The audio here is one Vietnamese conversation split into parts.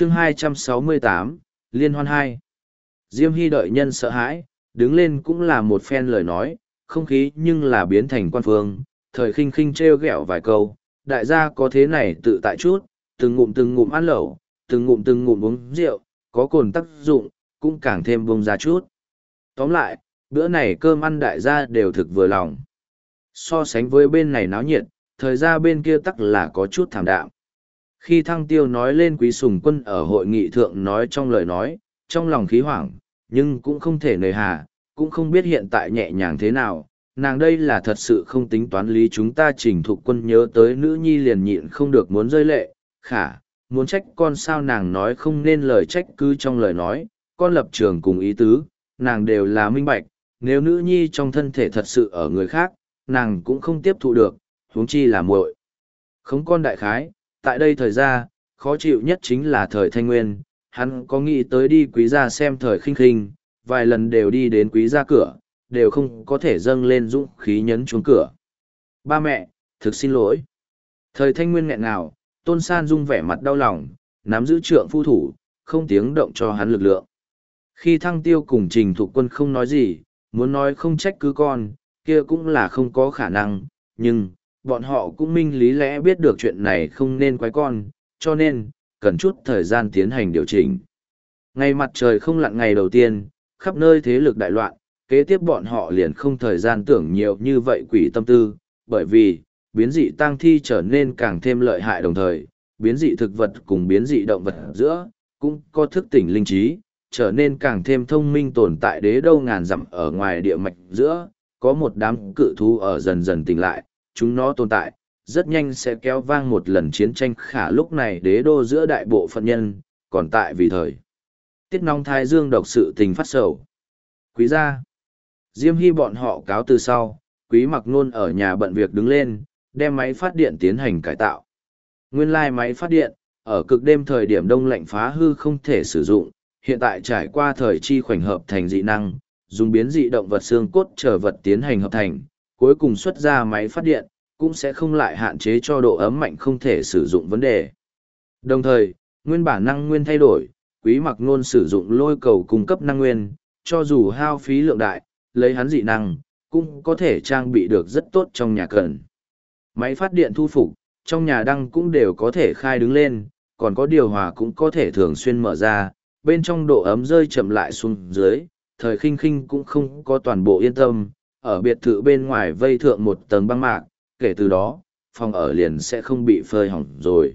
chương 268, Liên hoan 2. Diêm Hy đợi nhân sợ hãi, đứng lên cũng là một phen lời nói, không khí nhưng là biến thành quan phương, thời khinh khinh treo gẹo vài câu, đại gia có thế này tự tại chút, từng ngụm từng ngụm ăn lẩu, từng ngụm từng ngụm uống rượu, có cồn tác dụng, cũng càng thêm bông ra chút. Tóm lại, bữa này cơm ăn đại gia đều thực vừa lòng. So sánh với bên này náo nhiệt, thời gian bên kia tắc là có chút thảm đạm. Khi thăng tiêu nói lên quý sùng quân ở hội nghị thượng nói trong lời nói, trong lòng khí hoảng, nhưng cũng không thể nề hà, cũng không biết hiện tại nhẹ nhàng thế nào. Nàng đây là thật sự không tính toán lý chúng ta chỉnh thục quân nhớ tới nữ nhi liền nhịn không được muốn rơi lệ, khả, muốn trách con sao nàng nói không nên lời trách cứ trong lời nói, con lập trường cùng ý tứ, nàng đều là minh bạch, nếu nữ nhi trong thân thể thật sự ở người khác, nàng cũng không tiếp thụ được, huống chi là muội. Không con đại khái, tại đây thời gian, khó chịu nhất chính là thời thanh nguyên, hắn có nghĩ tới đi quý gia xem thời khinh khinh, vài lần đều đi đến quý gia cửa, đều không có thể dâng lên dũng khí nhấn chuông cửa. Ba mẹ, thực xin lỗi. Thời thanh nguyên nghẹn ngào, tôn san dung vẻ mặt đau lòng, nắm giữ trượng phu thủ, không tiếng động cho hắn lực lượng. Khi thăng tiêu cùng trình thục quân không nói gì, muốn nói không trách cứ con, kia cũng là không có khả năng, nhưng, bọn họ cũng minh lý lẽ biết được chuyện này không nên quái con, cho nên, cần chút thời gian tiến hành điều chỉnh. Ngày mặt trời không lặn ngày đầu tiên, khắp nơi thế lực đại loạn, kế tiếp bọn họ liền không thời gian tưởng nhiều như vậy quỷ tâm tư, bởi vì, biến dị tăng thi trở nên càng thêm lợi hại đồng thời, biến dị thực vật cùng biến dị động vật giữa, cũng có thức tỉnh linh trí, trở nên càng thêm thông minh tồn tại đế đâu ngàn dặm ở ngoài địa mạch giữa, có một đám cự thú ở dần dần tỉnh lại, chúng nó tồn tại, rất nhanh sẽ kéo vang một lần chiến tranh khả lúc này đế đô giữa đại bộ phận nhân, còn tại vì thời. Tiết nóng thái dương độc sự tình phát sầu. Quý gia. Diêm hy bọn họ cáo từ sau, quý mặc nôn ở nhà bận việc đứng lên, đem máy phát điện tiến hành cải tạo. Nguyên lai máy phát điện, ở cực đêm thời điểm đông lạnh phá hư không thể sử dụng, hiện tại trải qua thời chi khoảnh hợp thành dị năng, dùng biến dị động vật xương cốt trở vật tiến hành hợp thành, cuối cùng xuất ra máy phát điện, cũng sẽ không lại hạn chế cho độ ấm mạnh không thể sử dụng vấn đề. Đồng thời, nguyên bản năng nguyên thay đổi, quý mặc nôn sử dụng lôi cầu cung cấp năng nguyên, cho dù hao phí lượng đại, lấy hắn dị năng, cũng có thể trang bị được rất tốt trong nhà cần. Máy phát điện thu phục, trong nhà đăng cũng đều có thể khai đứng lên, còn có điều hòa cũng có thể thường xuyên mở ra, bên trong độ ấm rơi chậm lại xuống dưới, thời khinh khinh cũng không có toàn bộ yên tâm, ở biệt thự bên ngoài vây thượng một tầng băng mạc, kể từ đó, phòng ở liền sẽ không bị phơi hỏng rồi.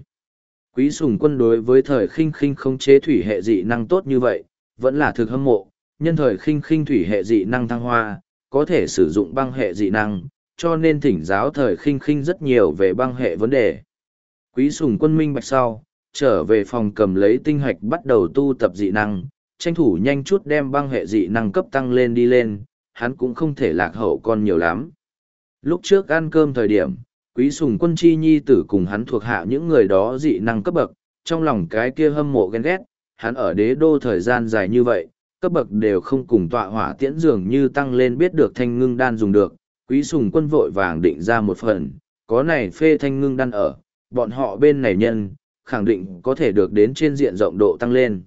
Quý sùng quân đối với thời khinh khinh không chế thủy hệ dị năng tốt như vậy, vẫn là thực hâm mộ, nhân thời khinh khinh thủy hệ dị năng thăng hoa, có thể sử dụng băng hệ dị năng, cho nên thỉnh giáo thời khinh khinh rất nhiều về băng hệ vấn đề. Quý sùng quân minh bạch sau, trở về phòng cầm lấy tinh hạch bắt đầu tu tập dị năng, tranh thủ nhanh chút đem băng hệ dị năng cấp tăng lên đi lên, hắn cũng không thể lạc hậu con nhiều lắm. Lúc trước ăn cơm thời điểm, quý sùng quân chi nhi tử cùng hắn thuộc hạ những người đó dị năng cấp bậc, trong lòng cái kia hâm mộ ghen ghét, hắn ở đế đô thời gian dài như vậy, cấp bậc đều không cùng tọa hỏa tiễn dường như tăng lên biết được thanh ngưng đan dùng được, quý sùng quân vội vàng định ra một phần, có này phê thanh ngưng đan ở, bọn họ bên này nhân, khẳng định có thể được đến trên diện rộng độ tăng lên.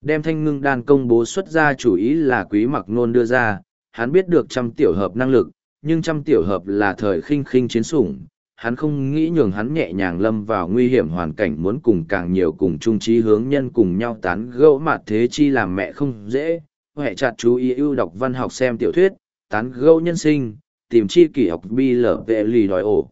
Đem thanh ngưng đan công bố xuất ra chủ ý là quý mặc nôn đưa ra, hắn biết được trăm tiểu hợp năng lực, nhưng trăm tiểu hợp là thời khinh khinh chiến sủng, hắn không nghĩ nhường hắn nhẹ nhàng lâm vào nguy hiểm hoàn cảnh muốn cùng càng nhiều cùng chung trí hướng nhân cùng nhau tán gẫu mặt thế chi làm mẹ không dễ, hệ chặt chú ý ưu đọc văn học xem tiểu thuyết, tán gẫu nhân sinh, tìm chi kỷ học bi lở vệ lì đòi ổ.